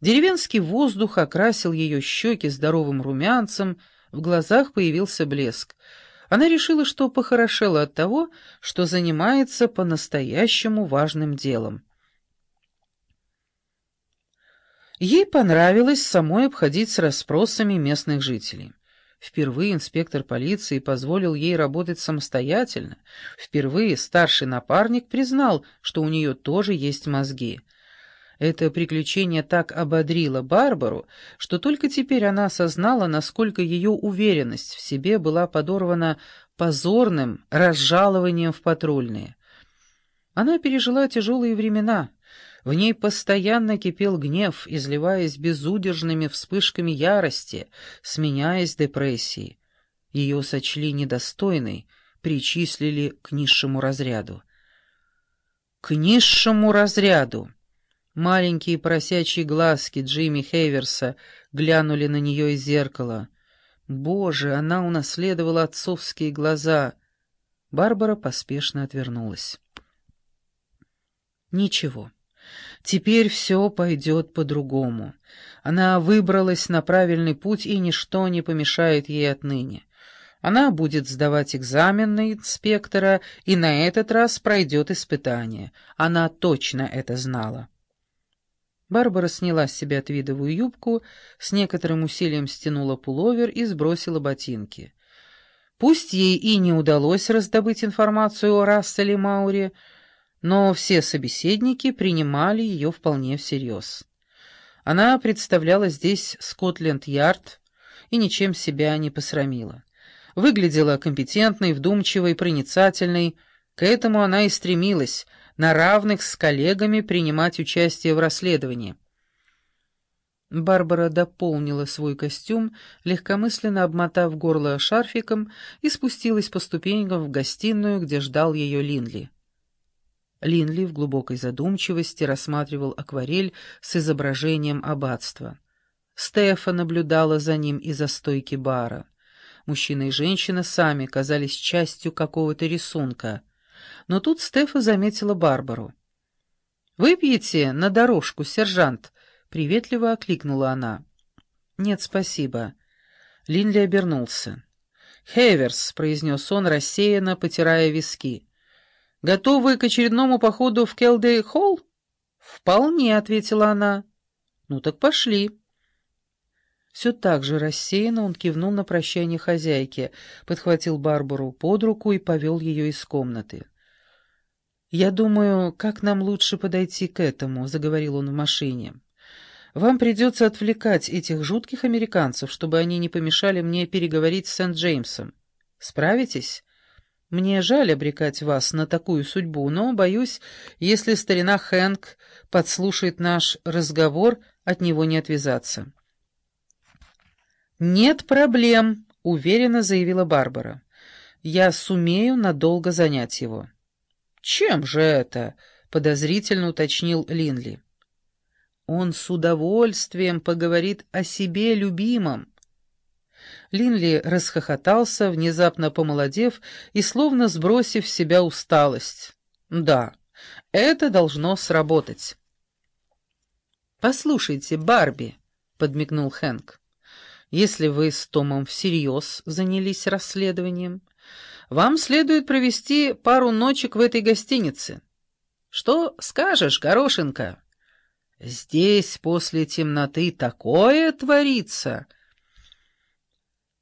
Деревенский воздух окрасил ее щеки здоровым румянцем, в глазах появился блеск. Она решила, что похорошела от того, что занимается по-настоящему важным делом. Ей понравилось самой обходить с расспросами местных жителей. Впервые инспектор полиции позволил ей работать самостоятельно. Впервые старший напарник признал, что у нее тоже есть мозги. Это приключение так ободрило Барбару, что только теперь она осознала, насколько ее уверенность в себе была подорвана позорным разжалованием в патрульные. Она пережила тяжелые времена — в ней постоянно кипел гнев, изливаясь безудержными вспышками ярости, сменяясь депрессией. Ее сочли недостойной, причислили к низшему разряду. К низшему разряду! Маленькие поросячьи глазки Джимми Хейверса глянули на нее из зеркала. Боже, она унаследовала отцовские глаза. Барбара поспешно отвернулась. Ничего. Теперь все пойдет по-другому. Она выбралась на правильный путь, и ничто не помешает ей отныне. Она будет сдавать экзамен на инспектора и на этот раз пройдет испытание. Она точно это знала. Барбара сняла с себя твидовую юбку, с некоторым усилием стянула пуловер и сбросила ботинки. Пусть ей и не удалось раздобыть информацию о Расселе Мауре, но все собеседники принимали ее вполне всерьез. Она представляла здесь Скотленд-Ярд и ничем себя не посрамила. Выглядела компетентной, вдумчивой, проницательной. К этому она и стремилась, на равных с коллегами принимать участие в расследовании. Барбара дополнила свой костюм, легкомысленно обмотав горло шарфиком, и спустилась по ступенькам в гостиную, где ждал ее Линли. Линли в глубокой задумчивости рассматривал акварель с изображением аббатства. Стефа наблюдала за ним из-за стойки бара. Мужчина и женщина сами казались частью какого-то рисунка. Но тут Стефа заметила Барбару. «Выпьете на дорожку, сержант?» — приветливо окликнула она. «Нет, спасибо». Линли обернулся. «Хеверс», — произнес он, рассеянно потирая виски. Готовы к очередному походу в Келдей-Холл? Вполне, ответила она. Ну так пошли. Все так же рассеянно он кивнул на прощание хозяйке, подхватил Барбару под руку и повел ее из комнаты. «Я думаю, как нам лучше подойти к этому», — заговорил он в машине. «Вам придется отвлекать этих жутких американцев, чтобы они не помешали мне переговорить с Сент-Джеймсом. Справитесь?» Мне жаль обрекать вас на такую судьбу, но, боюсь, если старина Хэнк подслушает наш разговор, от него не отвязаться». «Нет проблем», — уверенно заявила Барбара. «Я сумею надолго занять его». «Чем же это?» — подозрительно уточнил Линли. «Он с удовольствием поговорит о себе любимом». Линли расхохотался, внезапно помолодев и словно сбросив с себя усталость. «Да, это должно сработать». «Послушайте, Барби», — подмигнул Хэнк, — «если вы с Томом всерьез занялись расследованием, вам следует провести пару ночек в этой гостинице. Что скажешь, Горошенко?» «Здесь после темноты такое творится!»